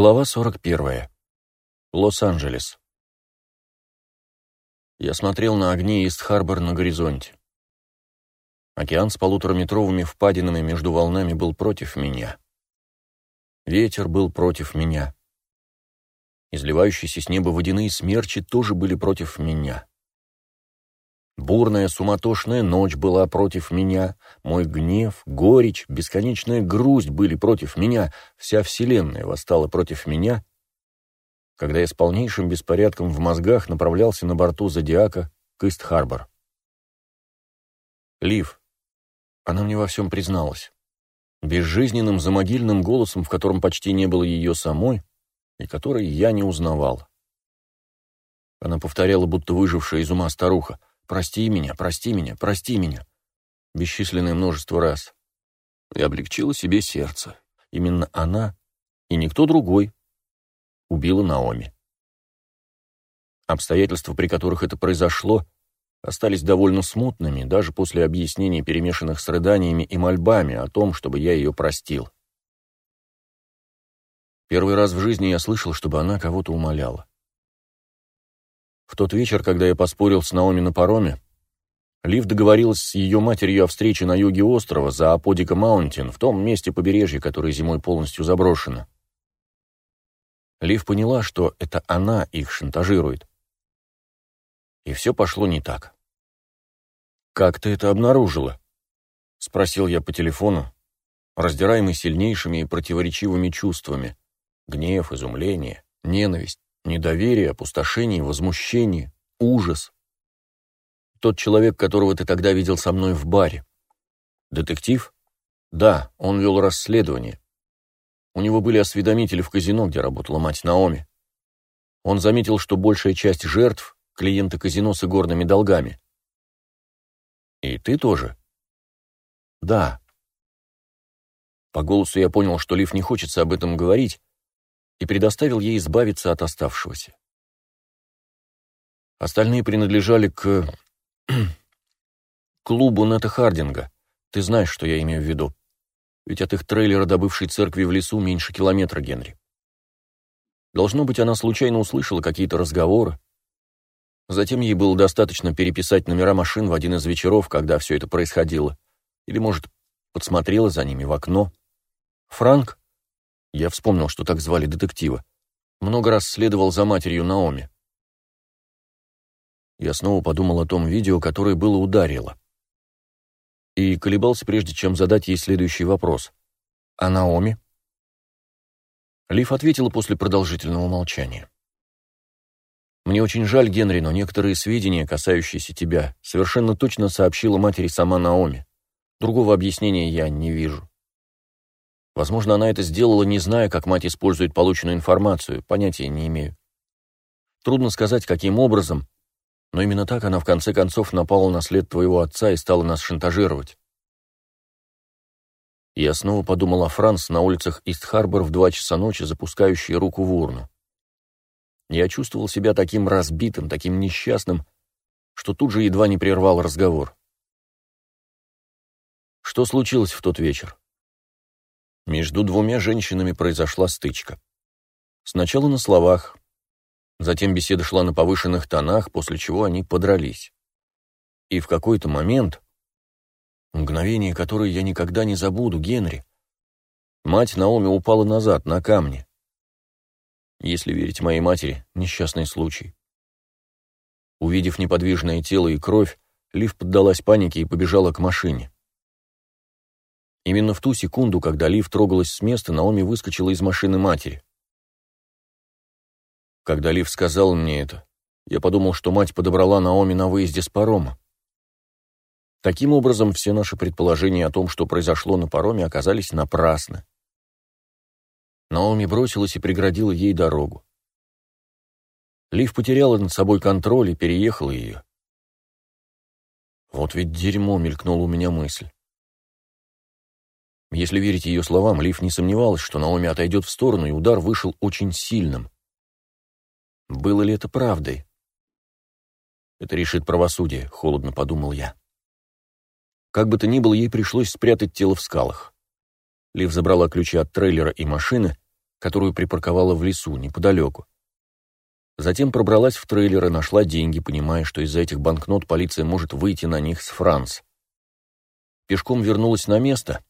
Глава 41. Лос-Анджелес. Я смотрел на огни Ист-Харбор на горизонте. Океан с полутораметровыми впадинами между волнами был против меня. Ветер был против меня. Изливающиеся с неба водяные смерчи тоже были против меня. Бурная, суматошная ночь была против меня, мой гнев, горечь, бесконечная грусть были против меня, вся вселенная восстала против меня, когда я с полнейшим беспорядком в мозгах направлялся на борту Зодиака к Ист-Харбор. Лив. Она мне во всем призналась. Безжизненным замогильным голосом, в котором почти не было ее самой, и который я не узнавал. Она повторяла, будто выжившая из ума старуха. «Прости меня, прости меня, прости меня!» Бесчисленное множество раз. И облегчила себе сердце. Именно она и никто другой убила Наоми. Обстоятельства, при которых это произошло, остались довольно смутными, даже после объяснений, перемешанных с рыданиями и мольбами о том, чтобы я ее простил. Первый раз в жизни я слышал, чтобы она кого-то умоляла. В тот вечер, когда я поспорил с Наоми на пароме, Лив договорилась с ее матерью о встрече на юге острова за Аподика Маунтин, в том месте побережья, которое зимой полностью заброшено. Лив поняла, что это она их шантажирует. И все пошло не так. «Как ты это обнаружила?» — спросил я по телефону, раздираемый сильнейшими и противоречивыми чувствами. Гнев, изумление, ненависть. Недоверие, опустошение, возмущение, ужас. Тот человек, которого ты тогда видел со мной в баре. Детектив? Да, он вел расследование. У него были осведомители в казино, где работала мать Наоми. Он заметил, что большая часть жертв — клиенты казино с игорными долгами. И ты тоже? Да. По голосу я понял, что Лив не хочется об этом говорить, и предоставил ей избавиться от оставшегося. Остальные принадлежали к... клубу Нета Хардинга. Ты знаешь, что я имею в виду. Ведь от их трейлера до бывшей церкви в лесу меньше километра, Генри. Должно быть, она случайно услышала какие-то разговоры. Затем ей было достаточно переписать номера машин в один из вечеров, когда все это происходило. Или, может, подсмотрела за ними в окно. Франк, я вспомнил, что так звали детектива. Много раз следовал за матерью Наоми. Я снова подумал о том видео, которое было ударило. И колебался, прежде чем задать ей следующий вопрос. «А Наоми?» Лив ответила после продолжительного молчания. «Мне очень жаль, Генри, но некоторые сведения, касающиеся тебя, совершенно точно сообщила матери сама Наоми. Другого объяснения я не вижу. Возможно, она это сделала, не зная, как мать использует полученную информацию, понятия не имею. Трудно сказать, каким образом, но именно так она в конце концов напала на след твоего отца и стала нас шантажировать. Я снова подумал о Франс на улицах Ист-Харбор в два часа ночи, запускающей руку в урну. Я чувствовал себя таким разбитым, таким несчастным, что тут же едва не прервал разговор. Что случилось в тот вечер? Между двумя женщинами произошла стычка. Сначала на словах, затем беседа шла на повышенных тонах, после чего они подрались. И в какой-то момент, мгновение которое я никогда не забуду, Генри, мать Наоми упала назад, на камни. Если верить моей матери, несчастный случай. Увидев неподвижное тело и кровь, Лив поддалась панике и побежала к машине. Именно в ту секунду, когда Лив трогалась с места, Наоми выскочила из машины матери. Когда Лив сказал мне это, я подумал, что мать подобрала Наоми на выезде с парома. Таким образом, все наши предположения о том, что произошло на пароме, оказались напрасны. Наоми бросилась и преградила ей дорогу. Лив потеряла над собой контроль и переехала ее. Вот ведь дерьмо, мелькнула у меня мысль. Если верить ее словам, Лив не сомневалась, что Наоми отойдет в сторону, и удар вышел очень сильным. Было ли это правдой? Это решит правосудие, холодно подумал я. Как бы то ни было, ей пришлось спрятать тело в скалах. Лив забрала ключи от трейлера и машины которую припарковала в лесу, неподалеку. Затем пробралась в трейлер и нашла деньги, понимая, что из-за этих банкнот полиция может выйти на них с Франц. Пешком вернулась на место,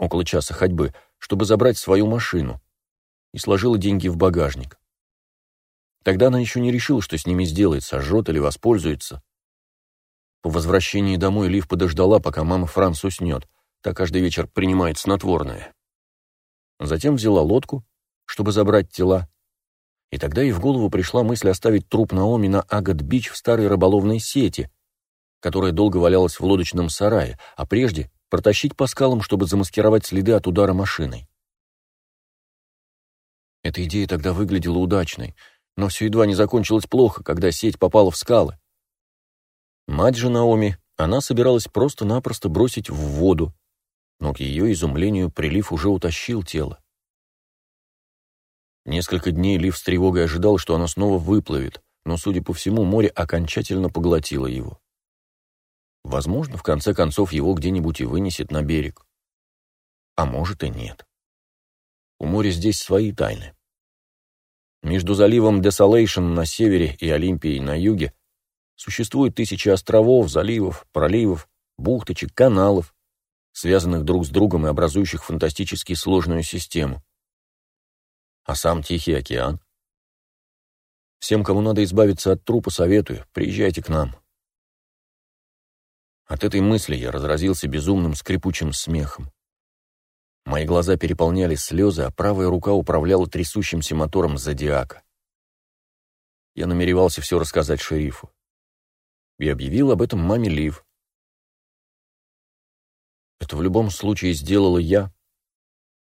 около часа ходьбы, чтобы забрать свою машину, и сложила деньги в багажник. Тогда она еще не решила, что с ними сделает, сожжет или воспользуется. По возвращении домой Лив подождала, пока мама Франц уснет. Так каждый вечер принимает снотворное. Затем взяла лодку, чтобы забрать тела. И тогда ей в голову пришла мысль оставить труп Наоми на Агат-Бич в старой рыболовной сети, которая долго валялась в лодочном сарае, а прежде протащить по скалам, чтобы замаскировать следы от удара машиной. Эта идея тогда выглядела удачной, но все едва не закончилось плохо, когда сеть попала в скалы. Мать же Наоми, она собиралась просто-напросто бросить в воду, но к ее изумлению прилив уже утащил тело. Несколько дней Лив с тревогой ожидал, что она снова выплывет, но, судя по всему, море окончательно поглотило его. Возможно, в конце концов его где-нибудь и вынесет на берег. А может и нет. У моря здесь свои тайны. Между заливом Desolation на севере и Олимпией на юге Существует тысячи островов, заливов, проливов, бухточек, каналов, связанных друг с другом и образующих фантастически сложную систему. А сам Тихий океан? Всем, кому надо избавиться от трупа, советую, приезжайте к нам. От этой мысли я разразился безумным скрипучим смехом. Мои глаза переполняли слезы, а правая рука управляла трясущимся мотором зодиака. Я намеревался все рассказать шерифу и объявил об этом маме Лив. Это в любом случае сделала я,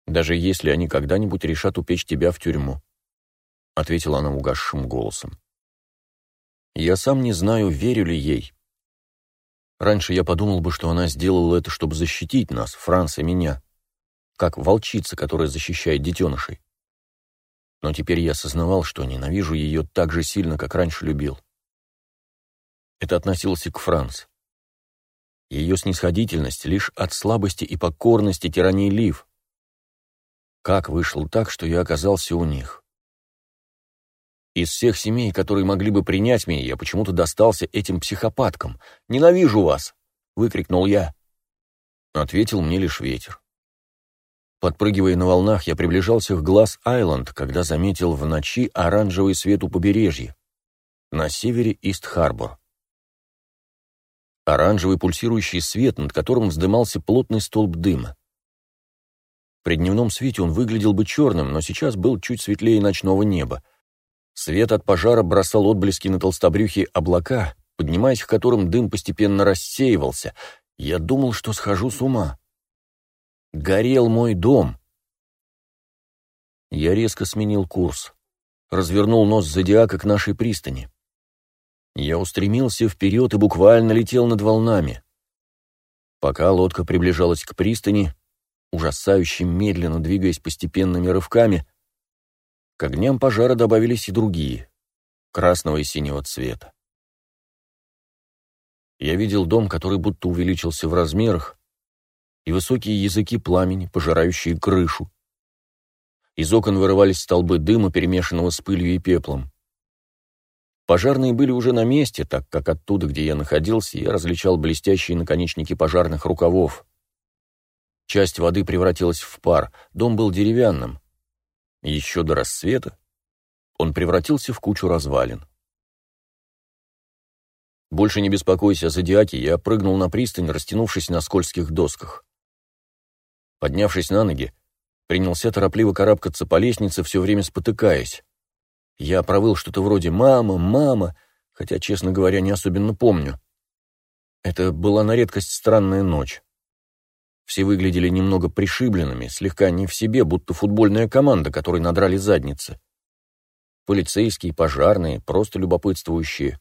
даже если они когда-нибудь решат упечь тебя в тюрьму, ответила она угасшим голосом. Я сам не знаю, верю ли ей. Раньше я подумал бы, что она сделала это, чтобы защитить нас, Франц и меня, как волчица, которая защищает детенышей. Но теперь я осознавал, что ненавижу ее так же сильно, как раньше любил. Это относилось и к Франц. Ее снисходительность лишь от слабости и покорности тирании Лив. Как вышло так, что я оказался у них? Из всех семей, которые могли бы принять меня, я почему-то достался этим психопаткам. «Ненавижу вас!» — выкрикнул я. Ответил мне лишь ветер. Подпрыгивая на волнах, я приближался к Глаз-Айленд, когда заметил в ночи оранжевый свет у побережья. На севере Ист-Харбор оранжевый пульсирующий свет, над которым вздымался плотный столб дыма. При дневном свете он выглядел бы черным, но сейчас был чуть светлее ночного неба. Свет от пожара бросал отблески на толстобрюхие облака, поднимаясь к которым дым постепенно рассеивался. Я думал, что схожу с ума. Горел мой дом. Я резко сменил курс. Развернул нос зодиака к нашей пристани. Я устремился вперед и буквально летел над волнами. Пока лодка приближалась к пристани, ужасающе медленно двигаясь постепенными рывками, к огням пожара добавились и другие, красного и синего цвета. Я видел дом, который будто увеличился в размерах, и высокие языки пламени, пожирающие крышу. Из окон вырывались столбы дыма, перемешанного с пылью и пеплом. Пожарные были уже на месте, так как оттуда, где я находился, я различал блестящие наконечники пожарных рукавов. Часть воды превратилась в пар, дом был деревянным. Еще до рассвета он превратился в кучу развалин. Больше не беспокойся о зодиаке, я прыгнул на пристань, растянувшись на скользких досках. Поднявшись на ноги, принялся торопливо карабкаться по лестнице, все время спотыкаясь. Я провыл что-то вроде «мама, мама», хотя, честно говоря, не особенно помню. Это была на редкость странная ночь. Все выглядели немного пришибленными, слегка не в себе, будто футбольная команда, которой надрали задницы. Полицейские, пожарные, просто любопытствующие.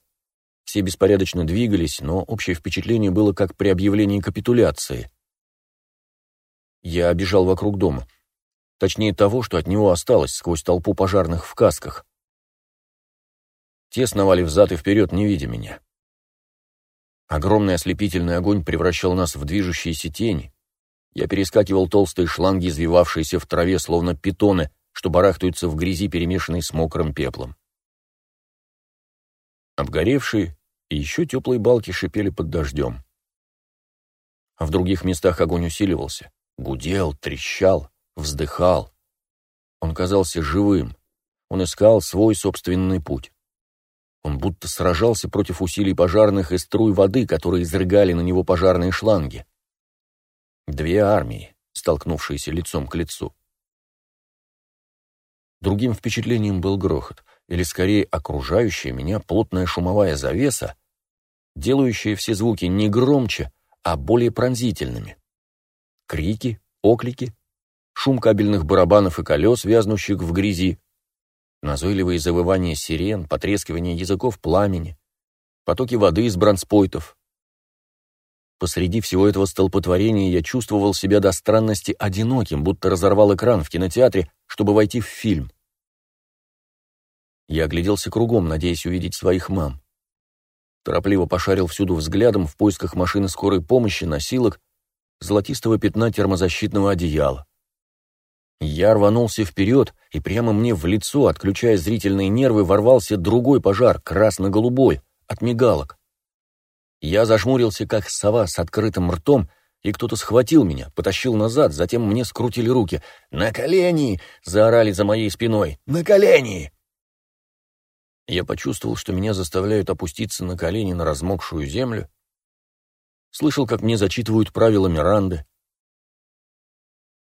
Все беспорядочно двигались, но общее впечатление было как при объявлении капитуляции. Я обежал вокруг дома. Точнее того, что от него осталось сквозь толпу пожарных в касках. Те сновали взад и вперед, не видя меня. Огромный ослепительный огонь превращал нас в движущиеся тени. Я перескакивал толстые шланги, извивавшиеся в траве, словно питоны, что барахтаются в грязи, перемешанной с мокрым пеплом. Обгоревшие и еще теплые балки шипели под дождем. А в других местах огонь усиливался, гудел, трещал, вздыхал. Он казался живым, он искал свой собственный путь. Он будто сражался против усилий пожарных и струй воды, которые изрыгали на него пожарные шланги. Две армии, столкнувшиеся лицом к лицу. Другим впечатлением был грохот, или скорее окружающая меня плотная шумовая завеса, делающая все звуки не громче, а более пронзительными. Крики, оклики, шум кабельных барабанов и колес, вязнущих в грязи, назойливые завывания сирен, потрескивание языков пламени, потоки воды из бронспойтов. Посреди всего этого столпотворения я чувствовал себя до странности одиноким, будто разорвал экран в кинотеатре, чтобы войти в фильм. Я огляделся кругом, надеясь увидеть своих мам. Торопливо пошарил всюду взглядом в поисках машины скорой помощи, носилок, золотистого пятна термозащитного одеяла. Я рванулся вперед, и прямо мне в лицо, отключая зрительные нервы, ворвался другой пожар, красно-голубой, от мигалок. Я зажмурился, как сова с открытым ртом, и кто-то схватил меня, потащил назад, затем мне скрутили руки. «На колени!» — заорали за моей спиной. «На колени!» Я почувствовал, что меня заставляют опуститься на колени на размокшую землю. Слышал, как мне зачитывают правила Миранды.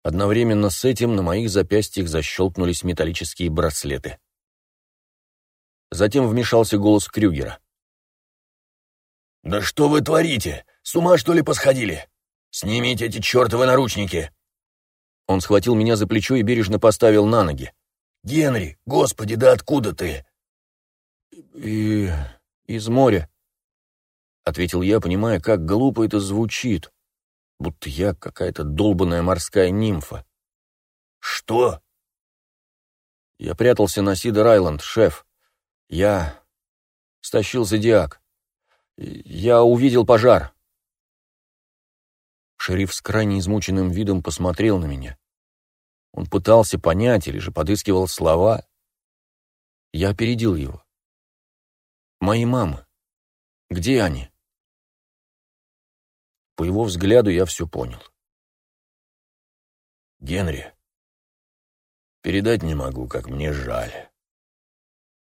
Одновременно с этим на моих запястьях защелкнулись металлические браслеты. Затем вмешался голос Крюгера. «Да что вы творите? С ума, что ли, посходили? Снимите эти чертовы наручники!» Он схватил меня за плечо и бережно поставил на ноги. «Генри, господи, да откуда ты?» «И... из моря», — ответил я, понимая, как глупо это звучит будто я какая-то долбанная морская нимфа. «Что?» Я прятался на Сидер-Айленд, шеф. Я стащил зодиак. Я увидел пожар. Шериф с крайне измученным видом посмотрел на меня. Он пытался понять или же подыскивал слова. Я опередил его. «Мои мамы. Где они?» По его взгляду я все понял. «Генри, передать не могу, как мне жаль».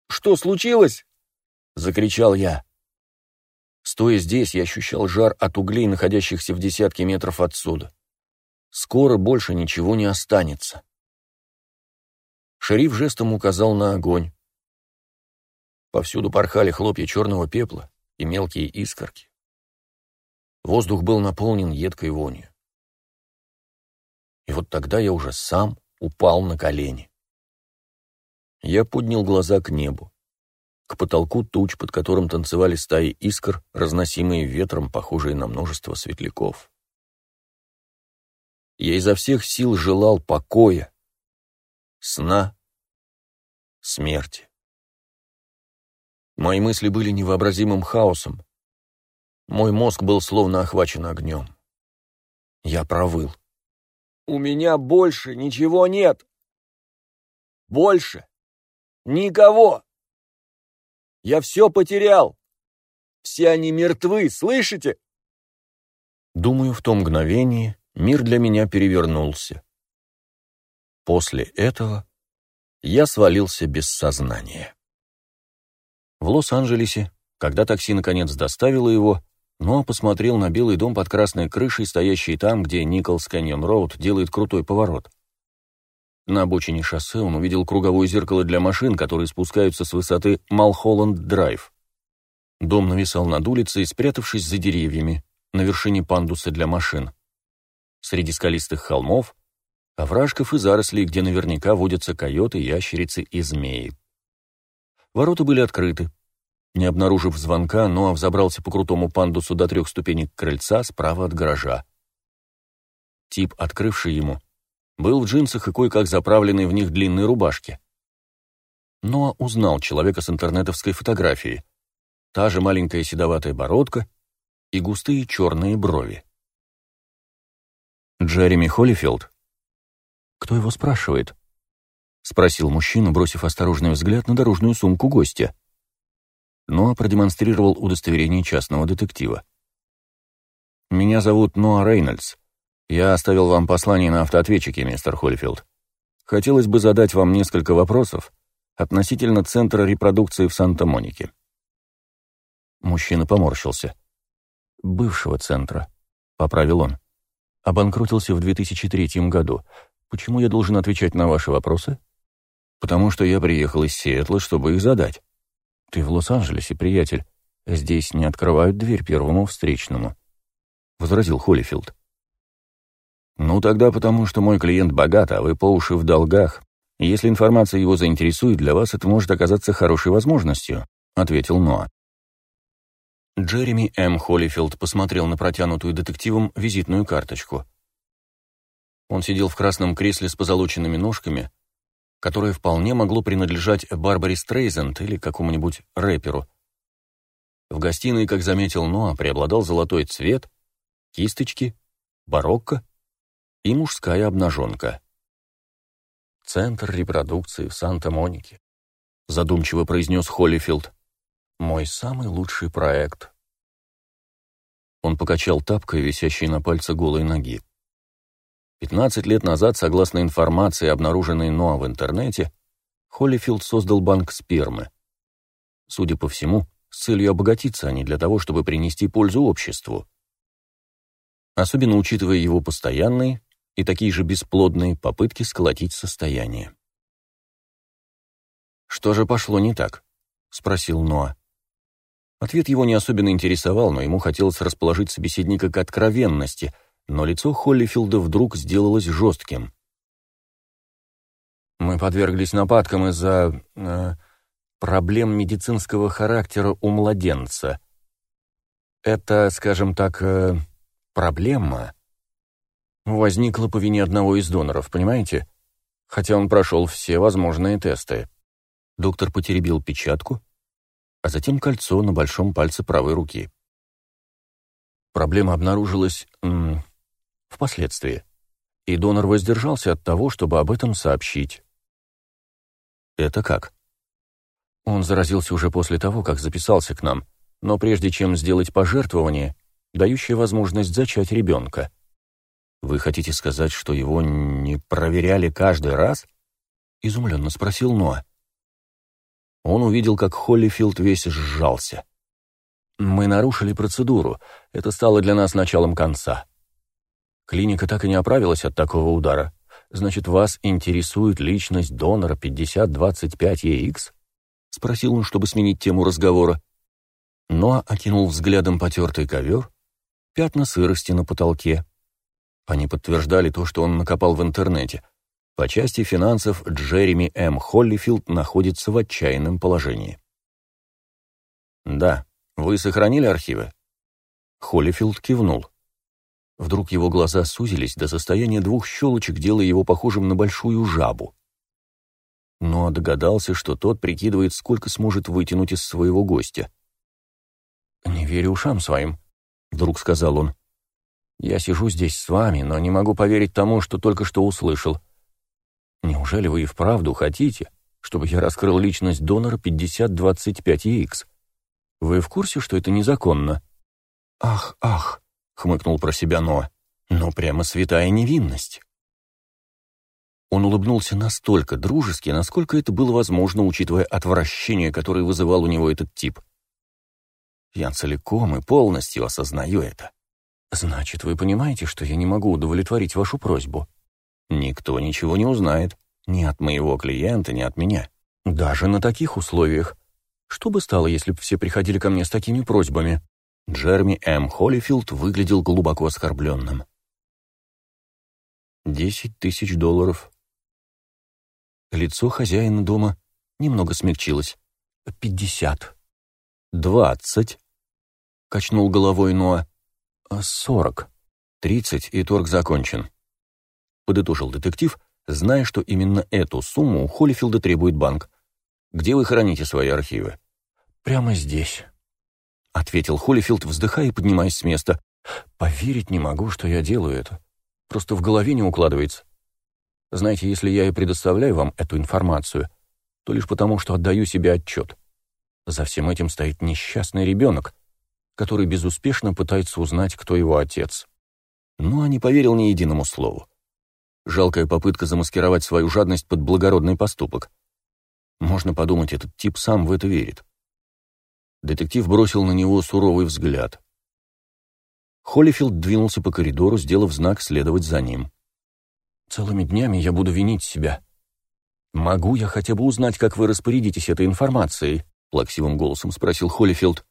«Что случилось?» — закричал я. Стоя здесь, я ощущал жар от углей, находящихся в десятке метров отсюда. Скоро больше ничего не останется. Шериф жестом указал на огонь. Повсюду порхали хлопья черного пепла и мелкие искорки. Воздух был наполнен едкой вонью. И вот тогда я уже сам упал на колени. Я поднял глаза к небу, к потолку туч, под которым танцевали стаи искр, разносимые ветром, похожие на множество светляков. Я изо всех сил желал покоя, сна, смерти. Мои мысли были невообразимым хаосом, мой мозг был словно охвачен огнем. Я провыл. «У меня больше ничего нет! Больше! Никого! Я все потерял! Все они мертвы, слышите?» Думаю, в том мгновении мир для меня перевернулся. После этого я свалился без сознания. В Лос-Анджелесе, когда такси наконец доставило его, но посмотрел на белый дом под красной крышей, стоящий там, где Николс Каньон Роуд делает крутой поворот. На обочине шоссе он увидел круговое зеркало для машин, которые спускаются с высоты Малхолланд-Драйв. Дом нависал над улицей, спрятавшись за деревьями, на вершине пандуса для машин. Среди скалистых холмов, овражков и зарослей, где наверняка водятся койоты, ящерицы и змеи. Ворота были открыты, не обнаружив звонка, Ноа взобрался по крутому пандусу до трех ступенек крыльца справа от гаража. Тип, открывший ему, был в джинсах и кое-как заправленной в них длинной рубашке. Ноа узнал человека с интернетовской фотографии. Та же маленькая седоватая бородка и густые черные брови. Джереми Холлифилд? Кто его спрашивает? спросил мужчина, бросив осторожный взгляд на дорожную сумку гостя. Ноа продемонстрировал удостоверение частного детектива. «Меня зовут Ноа Рейнольдс. Я оставил вам послание на автоответчике, мистер Холлифилд. Хотелось бы задать вам несколько вопросов относительно центра репродукции в Санта-Монике». Мужчина поморщился. «Бывшего центра», — поправил он. «Обанкротился в 2003 году. Почему я должен отвечать на ваши вопросы?» «Потому что я приехал из Сиэтла, чтобы их задать. Ты в Лос-Анджелесе, приятель. Здесь не открывают дверь первому встречному», — возразил Холлифилд. «Ну, тогда потому, что мой клиент богат, а вы по уши в долгах. Если информация его заинтересует, для вас это может оказаться хорошей возможностью», — ответил Ноа. Джереми М. Холлифилд посмотрел на протянутую детективом визитную карточку. Он сидел в красном кресле с позолоченными ножками, которое вполне могло принадлежать Барбаре Стрейзенд или какому-нибудь рэперу. В гостиной, как заметил Ноа, преобладал золотой цвет, кисточки, барокко и мужская обнаженка. «Центр репродукции в Санта-Монике», — задумчиво произнес Холлифилд. Мой самый лучший проект. Он покачал тапкой, висящей на пальце голой ноги. Пятнадцать лет назад, согласно информации, обнаруженной Ноа в интернете, Холлифилд создал банк спермы. Судя по всему, с целью обогатиться, а не для того, чтобы принести пользу обществу. Особенно учитывая его постоянные и такие же бесплодные попытки сколотить состояние. «Что же пошло не так?» — спросил Ноа. Ответ его не особенно интересовал, но ему хотелось расположить собеседника к откровенности, но лицо Холлифилда вдруг сделалось жестким. «Мы подверглись нападкам из-за... Э, проблем медицинского характера у младенца. Это, скажем так, э, проблема возникла по вине одного из доноров, понимаете? Хотя он прошел все возможные тесты». Доктор потеребил печатку, а затем кольцо на большом пальце правой руки. Проблема обнаружилась м, впоследствии, и донор воздержался от того, чтобы об этом сообщить. Это как? Он заразился уже после того, как записался к нам, но прежде чем сделать пожертвование, дающее возможность зачать ребенка. Вы хотите сказать, что его не проверяли каждый раз? Изумленно спросил Ноа. Он увидел, как Холлифилд весь сжался. «Мы нарушили процедуру. Это стало для нас началом конца. Клиника так и не оправилась от такого удара. Значит, вас интересует личность донора 5025EX?» — спросил он, чтобы сменить тему разговора. Ноа окинул взглядом потертый ковер, пятна сырости на потолке. Они подтверждали то, что он накопал в интернете — по части финансов Джереми М. Холлифилд находится в отчаянном положении. «Да, вы сохранили архивы?» Холлифилд кивнул. Вдруг его глаза сузились до состояния двух щелочек, делая его похожим на большую жабу. Но догадался, что тот прикидывает, сколько сможет вытянуть из своего гостя. «Не верю ушам своим», — вдруг сказал он. «Я сижу здесь с вами, но не могу поверить тому, что только что услышал. Неужели вы и вправду хотите, чтобы я раскрыл личность донора 5025EX? Вы в курсе, что это незаконно? Ах, ах, хмыкнул про себя Ноа. Ну, прямо святая невинность. Он улыбнулся настолько дружески, насколько это было возможно, учитывая отвращение, которое вызывал у него этот тип. Я целиком и полностью осознаю это. Значит, вы понимаете, что я не могу удовлетворить вашу просьбу? Никто ничего не узнает. Ни от моего клиента, ни от меня. Даже на таких условиях. Что бы стало, если бы все приходили ко мне с такими просьбами? Джерми М. Холлифилд выглядел глубоко оскорбленным. «Десять тысяч долларов». Лицо хозяина дома немного смягчилось. «Пятьдесят». «Двадцать», — качнул головой Ноа. «Сорок». «Тридцать, и торг закончен» подытожил детектив, зная, что именно эту сумму у Холлифилда требует банк. «Где вы храните свои архивы?» «Прямо здесь», — ответил Холлифилд, вздыхая и поднимаясь с места. «Поверить не могу, что я делаю это. Просто в голове не укладывается. Знаете, если я и предоставляю вам эту информацию, то лишь потому, что отдаю себе отчет. За всем этим стоит несчастный ребенок, который безуспешно пытается узнать, кто его отец. Но не поверил ни единому слову. Жалкая попытка замаскировать свою жадность под благородный поступок. Можно подумать, этот тип сам в это верит. Детектив бросил на него суровый взгляд. Холлифилд двинулся по коридору, сделав знак следовать за ним. «Целыми днями я буду винить себя. Могу я хотя бы узнать, как вы распорядитесь этой информацией?» — плаксивым голосом спросил Холлифилд.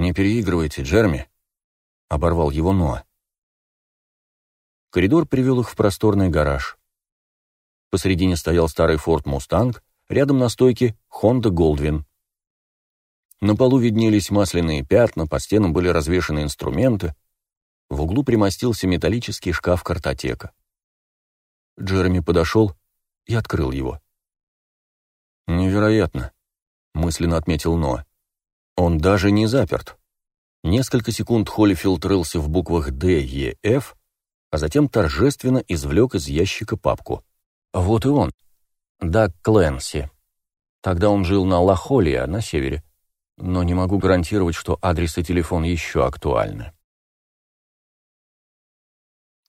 «Не переигрывайте, Джерми», — оборвал его Ноа. Коридор привел их в просторный гараж. Посредине стоял старый Форд Мустанг, рядом на стойке Honda Goldwyn. На полу виднелись масляные пятна, по стенам были развешаны инструменты. В углу примостился металлический шкаф картотека. Джереми подошел и открыл его. «Невероятно», — мысленно отметил Ноа. «Он даже не заперт». Несколько секунд Холлифилд рылся в буквах «Д», «Е», «Ф», а затем торжественно извлек из ящика папку. Вот и он. Даг Кленси. Тогда он жил на Лахолия, на севере. Но не могу гарантировать, что адрес и телефон еще актуальны.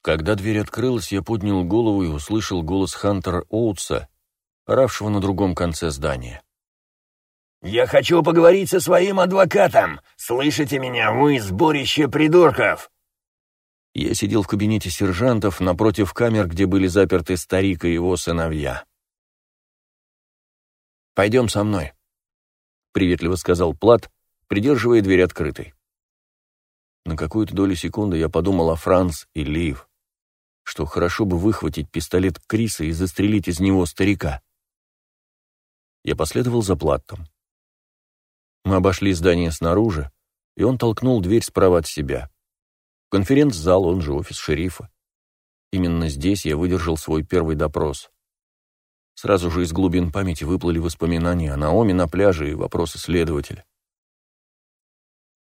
Когда дверь открылась, я поднял голову и услышал голос Хантера Оутса, оравшего на другом конце здания. «Я хочу поговорить со своим адвокатом! Слышите меня, вы, сборище придурков!» Я сидел в кабинете сержантов напротив камер, где были заперты старик и его сыновья. «Пойдем со мной», — приветливо сказал Плат, придерживая дверь открытой. На какую-то долю секунды я подумал о Франц и Лив, что хорошо бы выхватить пистолет Криса и застрелить из него старика. Я последовал за Платтом. Мы обошли здание снаружи, и он толкнул дверь справа от себя. Конференц-зал, он же офис шерифа. Именно здесь я выдержал свой первый допрос. Сразу же из глубин памяти выплыли воспоминания о Наоми на пляже и вопросы следователя.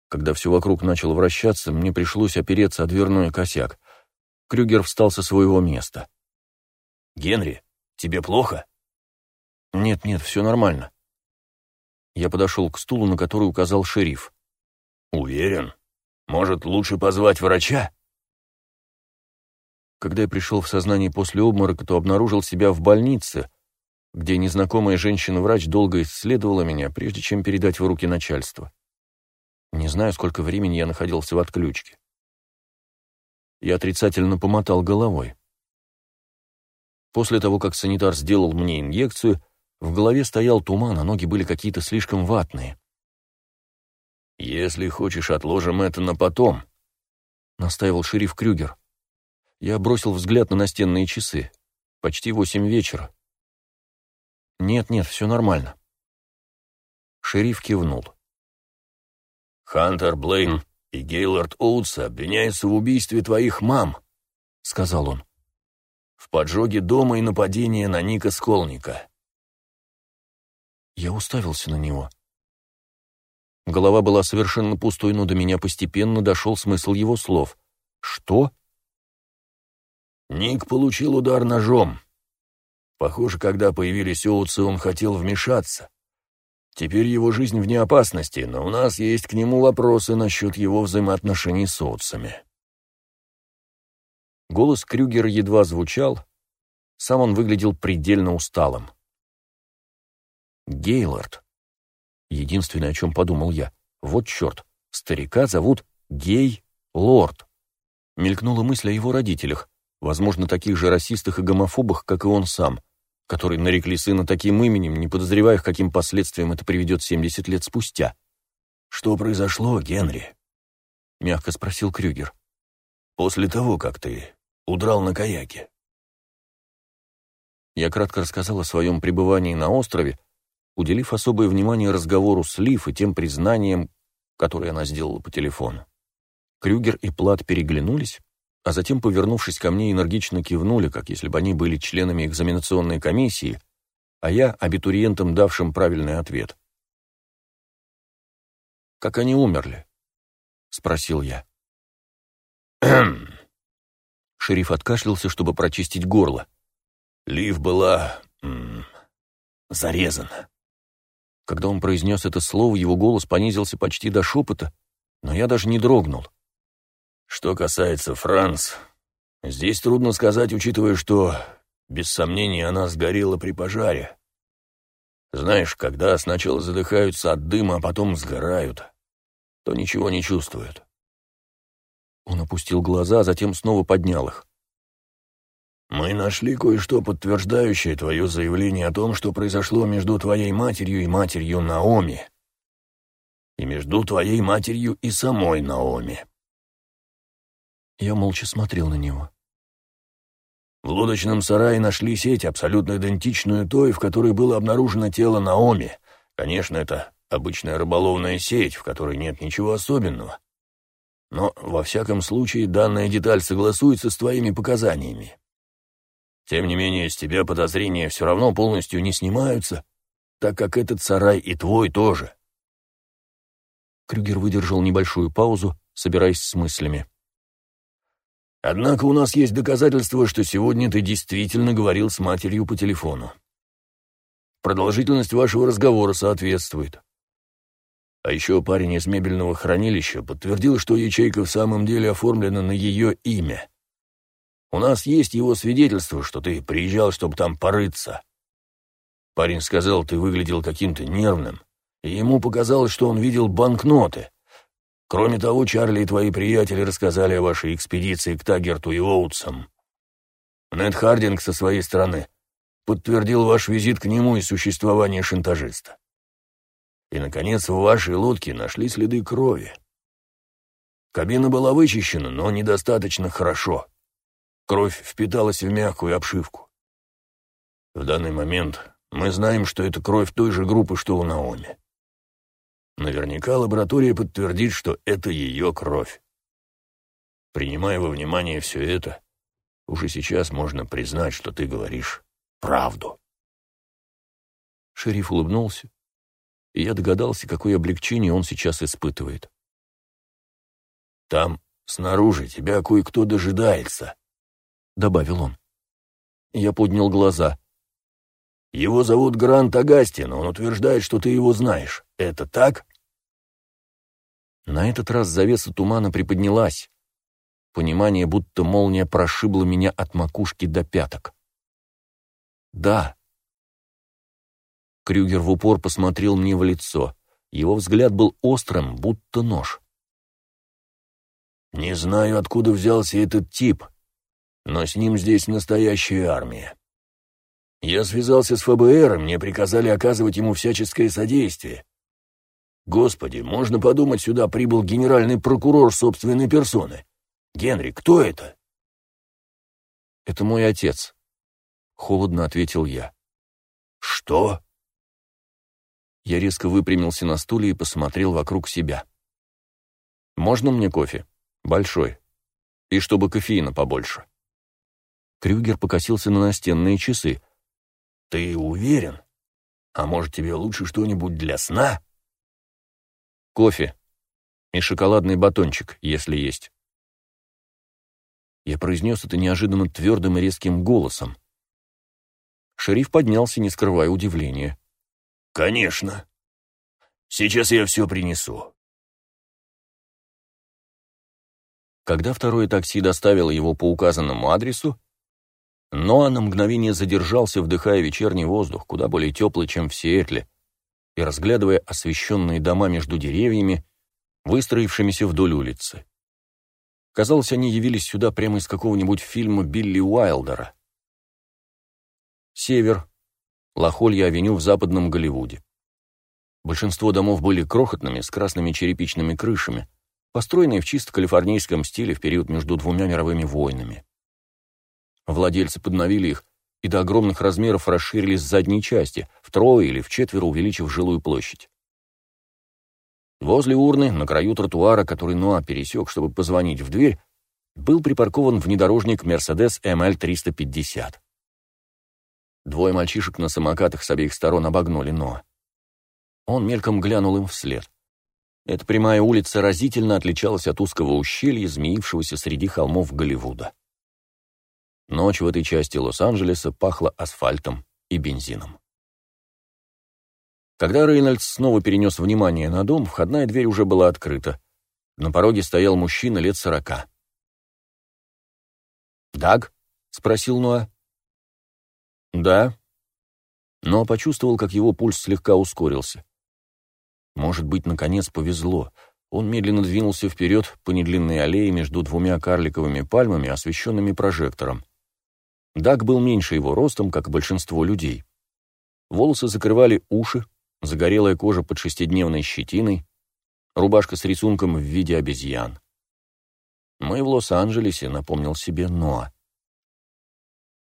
Когда все вокруг начало вращаться, мне пришлось опереться о дверной косяк. Крюгер встал со своего места. «Генри, тебе плохо?» «Нет-нет, все нормально». Я подошел к стулу, на который указал шериф. «Уверен?» Может, лучше позвать врача?» Когда я пришел в сознание после обморока, то обнаружил себя в больнице, где незнакомая женщина-врач долго исследовала меня, прежде чем передать в руки начальства. Не знаю, сколько времени я находился в отключке. Я отрицательно помотал головой. После того, как санитар сделал мне инъекцию, в голове стоял туман, а ноги были какие-то слишком ватные. «Если хочешь, отложим это на потом», — настаивал шериф Крюгер. Я бросил взгляд на настенные часы. Почти восемь вечера. «Нет-нет, все нормально». Шериф кивнул. «Хантер Блейн и Гейлорд Оутс обвиняются в убийстве твоих мам», — сказал он. «В поджоге дома и нападении на Ника Сколника». Я уставился на него. Голова была совершенно пустой, но до меня постепенно дошел смысл его слов. «Что?» Ник получил удар ножом. Похоже, когда появились Оутсы, он хотел вмешаться. Теперь его жизнь вне опасности, но у нас есть к нему вопросы насчет его взаимоотношений с Оутсами. Голос Крюгера едва звучал, сам он выглядел предельно усталым. Гейлорд. Единственное, о чем подумал я. Вот черт, старика зовут Гей Лорд. Мелькнула мысль о его родителях, возможно, таких же расистах и гомофобах, как и он сам, которые нарекли сына таким именем, не подозревая, к каким последствиям это приведет 70 лет спустя. «Что произошло, Генри?» — мягко спросил Крюгер. «После того, как ты удрал на каяке». Я кратко рассказал о своем пребывании на острове, уделив особое внимание разговору с Лив и тем признанием, которое она сделала по телефону. Крюгер и Плат переглянулись, а затем, повернувшись ко мне, энергично кивнули, как если бы они были членами экзаменационной комиссии, а я — абитуриентом, давшим правильный ответ. «Как они умерли?» — спросил я. «Хм». Шериф откашлялся, чтобы прочистить горло. Лив была... Зарезана. Когда он произнес это слово, его голос понизился почти до шепота, но я даже не дрогнул. Что касается Франц, здесь трудно сказать, учитывая, что, без сомнения, она сгорела при пожаре. Знаешь, когда сначала задыхаются от дыма, а потом сгорают, то ничего не чувствуют. Он опустил глаза, а затем снова поднял их. «Мы нашли кое-что, подтверждающее твое заявление о том, что произошло между твоей матерью и матерью Наоми. И между твоей матерью и самой Наоми». Я молча смотрел на него. В лодочном сарае нашли сеть, абсолютно идентичную той, в которой было обнаружено тело Наоми. Конечно, это обычная рыболовная сеть, в которой нет ничего особенного. Но, во всяком случае, данная деталь согласуется с твоими показаниями. Тем не менее, с тебя подозрения все равно полностью не снимаются, так как этот сарай и твой тоже. Крюгер выдержал небольшую паузу, собираясь с мыслями. Однако у нас есть доказательства, что сегодня ты действительно говорил с матерью по телефону. Продолжительность вашего разговора соответствует. А еще парень из мебельного хранилища подтвердил, что ячейка в самом деле оформлена на ее имя. У нас есть его свидетельство, что ты приезжал, чтобы там порыться. Парень сказал, ты выглядел каким-то нервным, и ему показалось, что он видел банкноты — Кроме того, Чарли и твои приятели рассказали о вашей экспедиции к Таггерту и Оутсам. Нед Хардинг со своей стороны подтвердил ваш визит к нему и существование шантажиста. И, наконец, в вашей лодке нашли следы крови. Кабина была вычищена, но недостаточно хорошо. Кровь впиталась в мягкую обшивку. В данный момент мы знаем, что это кровь той же группы, что у Наоми. Наверняка лаборатория подтвердит, что это ее кровь. Принимая во внимание все это, уже сейчас можно признать, что ты говоришь правду. Шериф улыбнулся, и я догадался, какое облегчение он сейчас испытывает. «Там, снаружи, тебя кое-кто дожидается», — добавил он. Я поднял глаза. «Его зовут Грант Агастин, он утверждает, что ты его знаешь. Это так?» На этот раз завеса тумана приподнялась. Понимание, будто молния прошибла меня от макушки до пяток. «Да». Крюгер в упор посмотрел мне в лицо. Его взгляд был острым, будто нож. «Не знаю, откуда взялся этот тип, но с ним здесь настоящая армия. Я связался с ФБР, и мне приказали оказывать ему всяческое содействие. Господи, можно подумать, сюда прибыл генеральный прокурор собственной персоны. Генри, кто это? Это мой отец, холодно ответил я. Что? Я резко выпрямился на стуле и посмотрел вокруг себя. Можно мне кофе? Большой. И чтобы кофеина побольше. Крюгер покосился на настенные часы. «Ты уверен? А может, тебе лучше что-нибудь для сна?» Кофе. И шоколадный батончик, если есть. Я произнес это неожиданно твердым и резким голосом. Шериф поднялся, не скрывая удивления. «Конечно. Сейчас я все принесу». Когда второе такси доставило его по указанному адресу, Ноа на мгновение задержался, вдыхая вечерний воздух, куда более теплый, чем в Сиэтле, и разглядывая освещенные дома между деревьями, выстроившимися вдоль улицы. Казалось, они явились сюда прямо из какого-нибудь фильма Билли Уайлдера. Север. Лохолья-авеню в западном Голливуде. Большинство домов были крохотными, с красными черепичными крышами, построенные в чисто калифорнийском стиле в период между двумя мировыми войнами. Владельцы подновили их и до огромных размеров расширились с задней части, втрое или вчетверо увеличив жилую площадь. Возле урны, на краю тротуара, который Ноа пересек, чтобы позвонить в дверь, был припаркован внедорожник Mercedes ML350. Двое мальчишек на самокатах с обеих сторон обогнули Ноа. Он мельком глянул им вслед. Эта прямая улица разительно отличалась от узкого ущелья, змеившегося среди холмов Голливуда. Ночь в этой части Лос-Анджелеса пахла асфальтом и бензином. Когда Рейнольдс снова перенес внимание на дом, входная дверь уже была открыта. На пороге стоял мужчина лет сорока. «Даг?» — спросил Ноа. «Да». Но почувствовал, как его пульс слегка ускорился. Может быть, наконец повезло. Он медленно двинулся вперед по недлинной аллее между двумя карликовыми пальмами, освещенными прожектором. Даг был меньше его ростом, как большинство людей. Волосы закрывали уши, загорелая кожа под шестидневной щетиной, рубашка с рисунком в виде обезьян. «Мы в Лос-Анджелесе», — напомнил себе Ноа.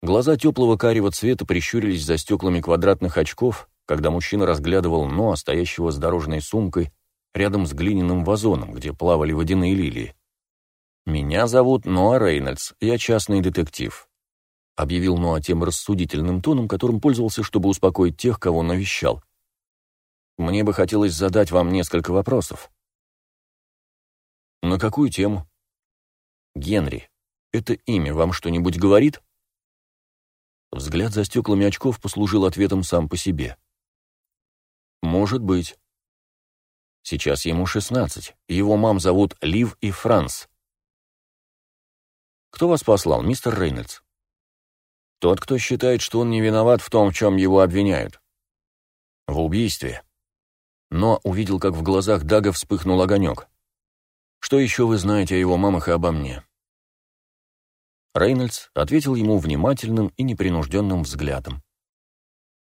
Глаза теплого карего цвета прищурились за стеклами квадратных очков, когда мужчина разглядывал Ноа, стоящего с дорожной сумкой, рядом с глиняным вазоном, где плавали водяные лилии. «Меня зовут Ноа Рейнольдс, я частный детектив», — объявил Ноа тем рассудительным тоном, которым пользовался, чтобы успокоить тех, кого навещал. «Мне бы хотелось задать вам несколько вопросов». «На какую тему?» «Генри. Это имя вам что-нибудь говорит?» Взгляд за стеклами очков послужил ответом сам по себе. «Может быть». Сейчас ему шестнадцать. Его мам зовут Лив и Франс. «Кто вас послал, мистер Рейнольдс?» Тот, кто считает, что он не виноват в том, в чем его обвиняют. В убийстве. Но увидел, как в глазах Дага вспыхнул огонек. Что еще вы знаете о его мамах и обо мне? Рейнольдс ответил ему внимательным и непринужденным взглядом.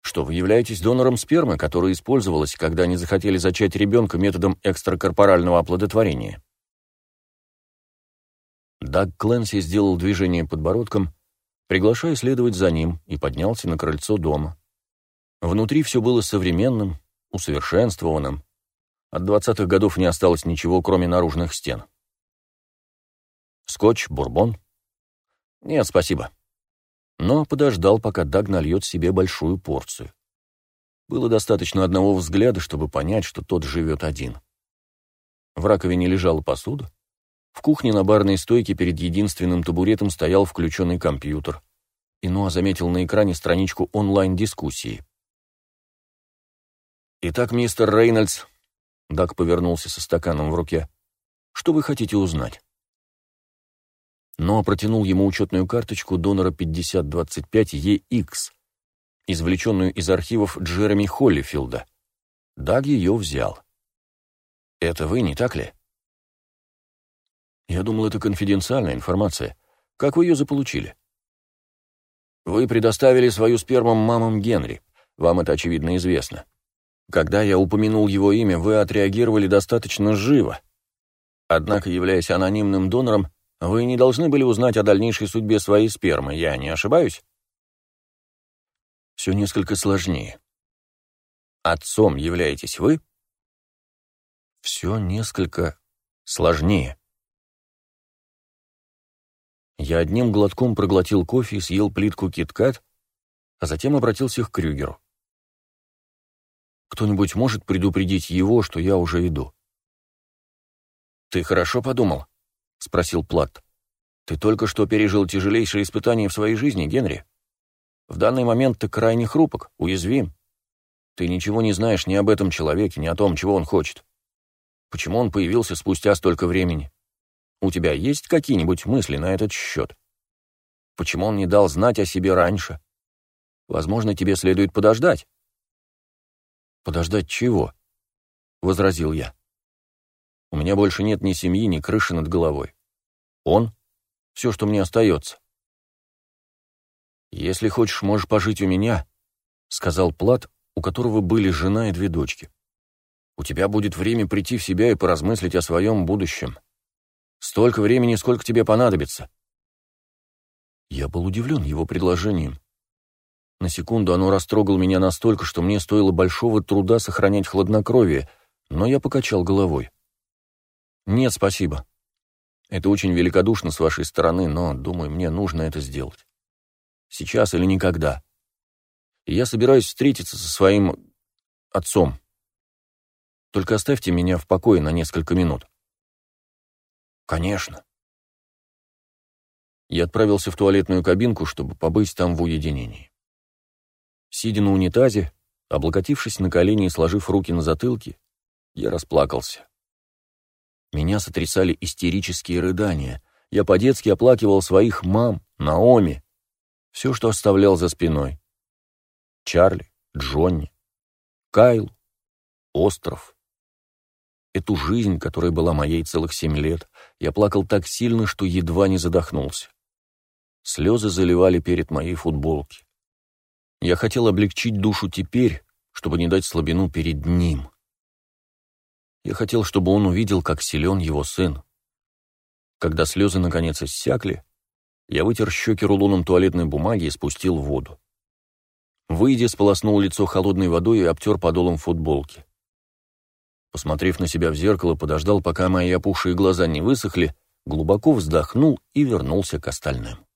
Что вы являетесь донором спермы, которая использовалась, когда они захотели зачать ребенка методом экстракорпорального оплодотворения. Даг Кленси сделал движение подбородком, приглашая следовать за ним, и поднялся на крыльцо дома. Внутри все было современным, усовершенствованным. От двадцатых годов не осталось ничего, кроме наружных стен. Скотч, бурбон? Нет, спасибо. Но подождал, пока Даг нальет себе большую порцию. Было достаточно одного взгляда, чтобы понять, что тот живет один. В раковине лежала посуда, в кухне на барной стойке перед единственным табуретом стоял включенный компьютер. Инуа заметил на экране страничку онлайн-дискуссии. «Итак, мистер Рейнольдс», — Даг повернулся со стаканом в руке, — «что вы хотите узнать?» Но протянул ему учетную карточку донора 5025EX, извлеченную из архивов Джереми Холлифилда. Даг ее взял. «Это вы, не так ли?» Я думал, это конфиденциальная информация. Как вы ее заполучили? Вы предоставили свою сперму мамам Генри. Вам это, очевидно, известно. Когда я упомянул его имя, вы отреагировали достаточно живо. Однако, являясь анонимным донором, вы не должны были узнать о дальнейшей судьбе своей спермы, я не ошибаюсь? Все несколько сложнее. Отцом являетесь вы? Все несколько сложнее. Я одним глотком проглотил кофе и съел плитку киткат, а затем обратился к Крюгеру. «Кто-нибудь может предупредить его, что я уже иду?» «Ты хорошо подумал?» — спросил Плат. «Ты только что пережил тяжелейшее испытание в своей жизни, Генри. В данный момент ты крайне хрупок, уязвим. Ты ничего не знаешь ни об этом человеке, ни о том, чего он хочет. Почему он появился спустя столько времени? У тебя есть какие-нибудь мысли на этот счет? Почему он не дал знать о себе раньше? Возможно, тебе следует подождать». «Подождать чего?» — возразил я. «У меня больше нет ни семьи, ни крыши над головой. Он — все, что мне остается». «Если хочешь, можешь пожить у меня», — сказал Плат, у которого были жена и две дочки. «У тебя будет время прийти в себя и поразмыслить о своем будущем». Столько времени, сколько тебе понадобится». Я был удивлен его предложением. На секунду оно растрогало меня настолько, что мне стоило большого труда сохранять хладнокровие, но я покачал головой. «Нет, спасибо. Это очень великодушно с вашей стороны, но, думаю, мне нужно это сделать. Сейчас или никогда. Я собираюсь встретиться со своим отцом. Только оставьте меня в покое на несколько минут». «Конечно». Я отправился в туалетную кабинку, чтобы побыть там в уединении. Сидя на унитазе, облокотившись на колени и сложив руки на затылке, я расплакался. Меня сотрясали истерические рыдания. Я по-детски оплакивал своих мам, Наоми, все, что оставлял за спиной. Чарли, Джонни, Кайл, остров. Эту жизнь, которая была моей целых семь лет, я плакал так сильно, что едва не задохнулся. Слезы заливали перед моей футболки. Я хотел облегчить душу теперь, чтобы не дать слабину перед ним. Я хотел, чтобы он увидел, как силен его сын. Когда слезы наконец иссякли, я вытер щеки рулоном туалетной бумаги и спустил воду. Выйдя, сполоснул лицо холодной водой и обтер подолом футболки. Посмотрев на себя в зеркало, подождал, пока мои опухшие глаза не высохли, глубоко вздохнул и вернулся к остальным.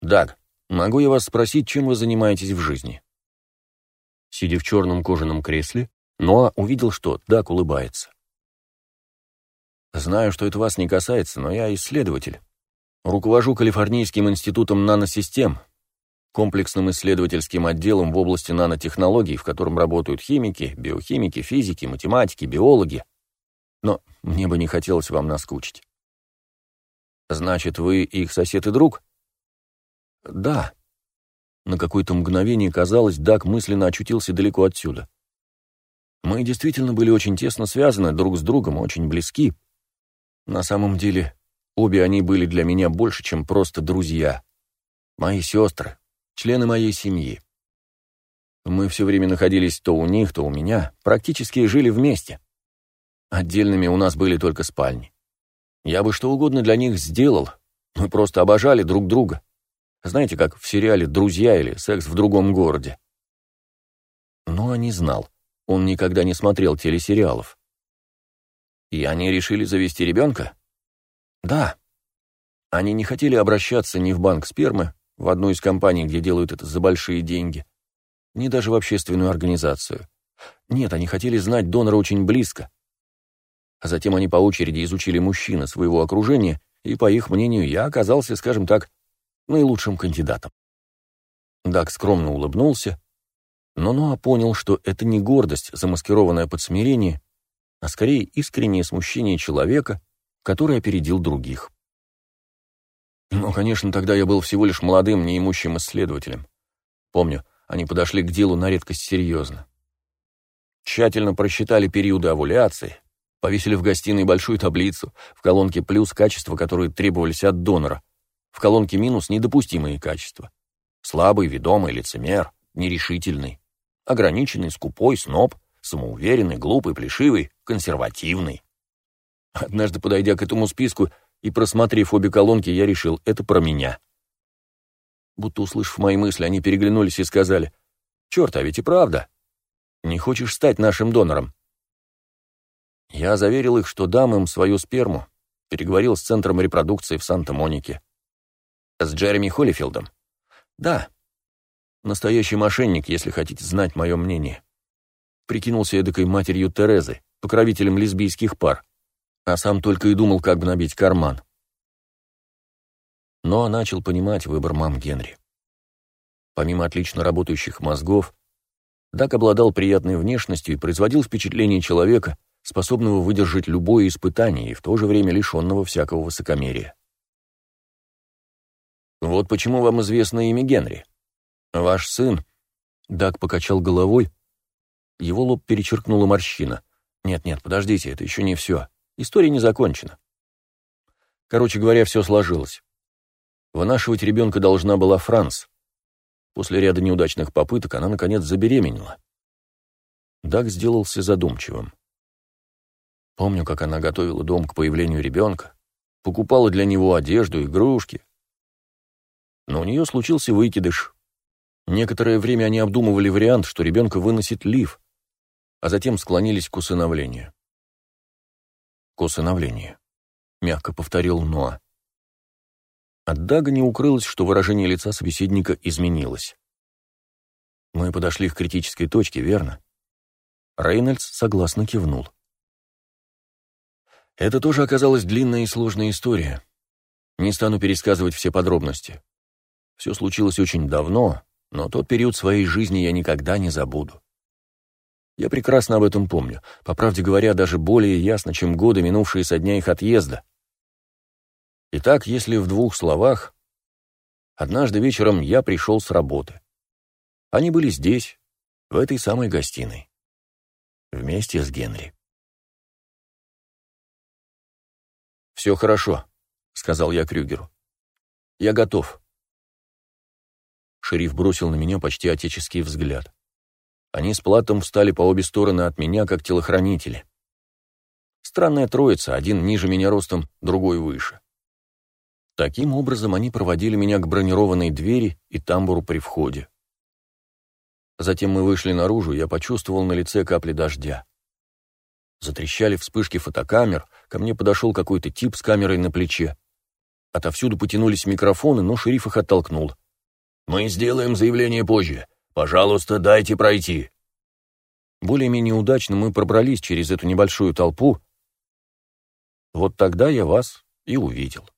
«Даг, могу я вас спросить, чем вы занимаетесь в жизни?» Сидя в черном кожаном кресле, Ноа увидел, что Даг улыбается. «Знаю, что это вас не касается, но я исследователь. Руковожу Калифорнийским институтом наносистем, комплексным исследовательским отделом в области нанотехнологий, в котором работают химики, биохимики, физики, математики, биологи. Но мне бы не хотелось вам наскучить. Значит, вы их сосед и друг? Да. На какое-то мгновение казалось, Дак мысленно очутился далеко отсюда. Мы действительно были очень тесно связаны друг с другом, очень близки. На самом деле, обе они были для меня больше, чем просто друзья. Мои сестры, члены моей семьи. Мы все время находились то у них, то у меня, практически жили вместе. Отдельными у нас были только спальни. Я бы что угодно для них сделал, мы просто обожали друг друга. Знаете, как в сериале «Друзья» или «Секс в другом городе». Но не знал, он никогда не смотрел телесериалов. И они решили завести ребенка? Да. Они не хотели обращаться ни в банк спермы, в одну из компаний, где делают это за большие деньги, ни даже в общественную организацию. Нет, они хотели знать донора очень близко. А затем они по очереди изучили мужчины своего окружения, и, по их мнению, я оказался, скажем так, наилучшим кандидатом. Дак скромно улыбнулся, но Ноа понял, что это не гордость, замаскированная под смирение, а скорее искреннее смущение человека, который опередил других. Но, конечно, тогда я был всего лишь молодым, неимущим исследователем. Помню, они подошли к делу на редкость серьезно. Тщательно просчитали периоды овуляции, повесили в гостиной большую таблицу, в колонке «плюс» качества, которые требовались от донора, в колонке «минус» недопустимые качества. Слабый, ведомый, лицемер, нерешительный, ограниченный, скупой, сноб, самоуверенный, глупый, плешивый, консервативный. Однажды, подойдя к этому списку, и, просмотрев обе колонки, я решил, это про меня. Будто услышав мои мысли, они переглянулись и сказали, «Черт, а ведь и правда. Не хочешь стать нашим донором?» Я заверил их, что дам им свою сперму, переговорил с Центром репродукции в Санта-Монике. С Джереми Холлифилдом. Да, настоящий мошенник, если хотите знать мое мнение. Прикинулся эдакой матерью Терезы, покровителем лесбийских пар а сам только и думал, как бы набить карман. Но начал понимать выбор мам Генри. Помимо отлично работающих мозгов, Дак обладал приятной внешностью и производил впечатление человека, способного выдержать любое испытание и в то же время лишенного всякого высокомерия. «Вот почему вам известно имя Генри. Ваш сын...» Дак покачал головой. Его лоб перечеркнула морщина. «Нет-нет, подождите, это еще не все. История не закончена. Короче говоря, все сложилось. Вынашивать ребенка должна была Франц. После ряда неудачных попыток она, наконец, забеременела. Даг сделался задумчивым. Помню, как она готовила дом к появлению ребенка, покупала для него одежду, игрушки. Но у нее случился выкидыш. Некоторое время они обдумывали вариант, что ребенка выносит Лив, а затем склонились к усыновлению к усыновлению», — мягко повторил Ноа. От Дага не укрылось, что выражение лица собеседника изменилось. Мы подошли к критической точке, верно? Рейнольдс согласно кивнул. Это тоже оказалась длинная и сложная история. Не стану пересказывать все подробности. Все случилось очень давно, но тот период своей жизни я никогда не забуду. Я прекрасно об этом помню, по правде говоря, даже более ясно, чем годы, минувшие со дня их отъезда. Итак, если в двух словах, однажды вечером я пришел с работы. Они были здесь, в этой самой гостиной, вместе с Генри. «Все хорошо», — сказал я Крюгеру. «Я готов». Шериф бросил на меня почти отеческий взгляд. Они с Платом встали по обе стороны от меня, как телохранители. Странная троица, один ниже меня ростом, другой выше. Таким образом, они проводили меня к бронированной двери и тамбуру при входе. Затем мы вышли наружу, я почувствовал на лице капли дождя. Затрещали вспышки фотокамер, ко мне подошел какой-то тип с камерой на плече. Отовсюду потянулись микрофоны, но шериф их оттолкнул. «Мы сделаем заявление позже. Пожалуйста, дайте пройти». Более-менее удачно мы пробрались через эту небольшую толпу. Вот тогда я вас и увидел.